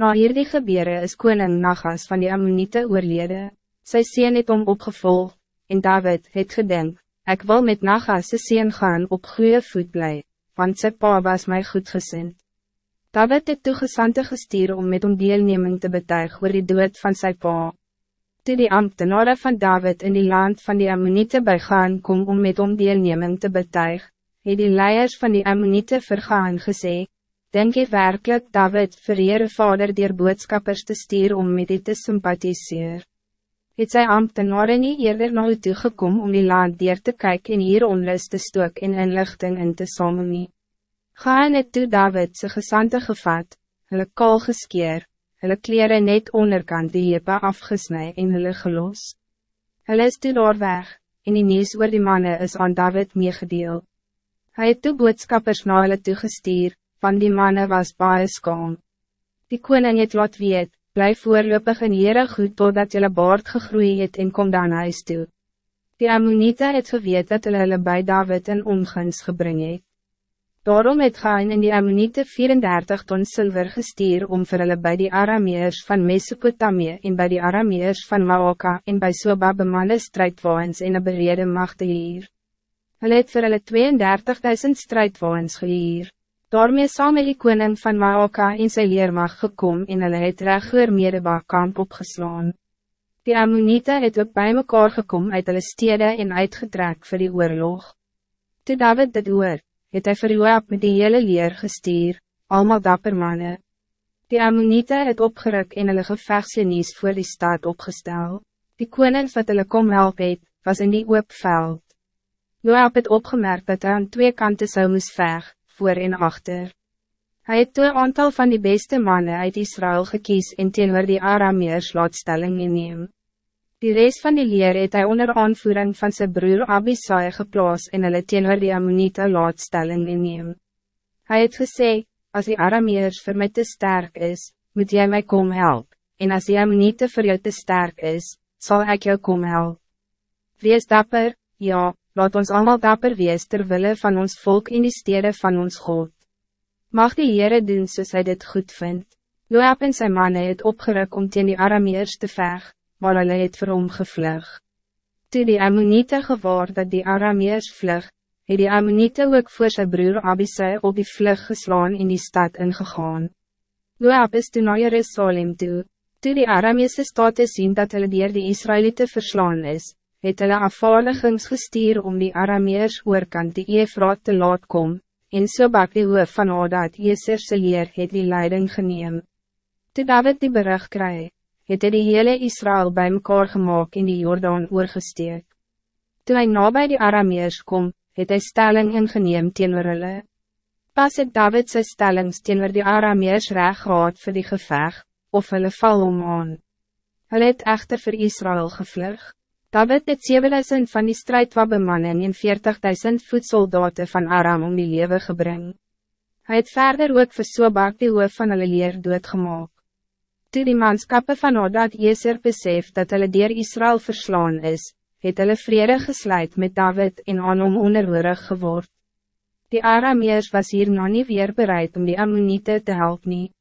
Na hierdie gebeure is koning Nagas van die Ammonite oorlede, sy sien het om opgevolg, en David het gedink, ik wil met Nagas' sien gaan op goede voet blij, want sy pa was mij goed gezind. David het toegesante gestuur om met om deelneming te betuig oor die dood van sy pa. Toe die ambtenaren van David in die land van die Ammonite bij gaan kom om met om deelneming te betuig, het die leiers van die Ammonite vergaan gesê, Denk je werkelijk David vir Heere vader dier boodskappers te stuur om met dit te sympathiseer? Het sy ambtenare nie eerder na u toegekom om die land dier te kijken en hier onrust te stook en inlichting in te samen nie? Ga en het toe David sy gesante gevat, hulle kaal geskeer, hulle kleren net onderkant die hepe afgesnij en hulle gelos. Hulle is toe daar weg, en die nieuws oor die manne is aan David meegedeel. Hij het toe boodskappers na hulle toegestuur, van die mannen was baie skaam. Die koning het laat weet, blijf voorlopig in Heere goed totdat jylle baard gegroeid het en kom dan huis toe. Die Ammonite het geweet dat hulle hulle by David in onguns gebring het. Daarom het Gain in die Ammonite 34 ton zilver gestuur om vir hulle by die Arameers van Mesopotamië en by die Arameers van Maoka en by Soba bemanne strijdwaans en een berede macht hier. Hulle het vir hulle 32.000 strijdwaans gehier. Daarmee saam het die koning van Maoka in sy leermag gekom en hulle het recht oor Medeba kamp opgeslaan. Die Ammonite het ook bij mekaar gekom uit hulle stede en uitgetrek voor die oorlog. Toe David dit oor, het hy vir Joab met die hele leer gestuur, allemaal dapper manne. Die Ammonite het opgeruk en hulle gevechtsenies voor die stad opgestel. Die koning wat hulle kom help het, was in die oop veld. Joab het opgemerkt dat hij aan twee kanten zou moes veg, voor en achter. Hij het toe aantal van die beste mannen uit Israël gekies en teenoor die Arameers laat stelling inneem. Die rest van die leer het hy onder aanvoering van zijn broer Abisai geplaas en hulle teenoor die Ammonite laat stelling inneem. Hij het gesê, als die Arameers voor mij te sterk is, moet jij mij komen helpen, en als die Ammonite voor jou te sterk is, zal ik jou komen helpen. Wees dapper, ja, laat ons allemaal dapper wees terwille van ons volk in die stede van ons God. Mag die Heere doen soos hy dit goed vindt. Joab en sy manne het opgeruk om teen die Arameers te veg, maar hulle het vir hom gevlug. Toe die Ammonite gewaar dat die Arameers vlug, het die Ammonite ook voor sy broer Abisai op die vlug geslaan in die stad ingegaan. Joab is toe na Jerusalem toe, toe die Arameese state sien dat hulle dier die Israëlieten verslaan is, het hulle afvaardigings gestuur om die Arameers oorkant die Efraat te laat kom, en so bak die hoof van Hadad Jeserse leer het die leiding geneem. Toe David die bericht kry, het hy die hele Israël bij mekaar gemaakt in die Jordaan oorgesteek. Toe hy na by die Arameers kom, het hy stelling ingeneem teenoor hulle. Pas het David sy stellings teenoor die Arameers reg gehad vir die geveg, of hulle val om aan. Hulle het echter vir Israël gevlug. David het 7000 van die strijdwabemannen en 40.000 voedsoldaten van Aram om die lewe gebring. Hij het verder ook vir Sobak die hoof van hulle leer doodgemaak. Toe die manskappe van Odad Jeser besef dat hulle dier Israël verslaan is, het hulle vrede gesluit met David en aan hom onderhoorig geword. Die Arameers was hier nog niet weer bereid om die Ammonite te helpen.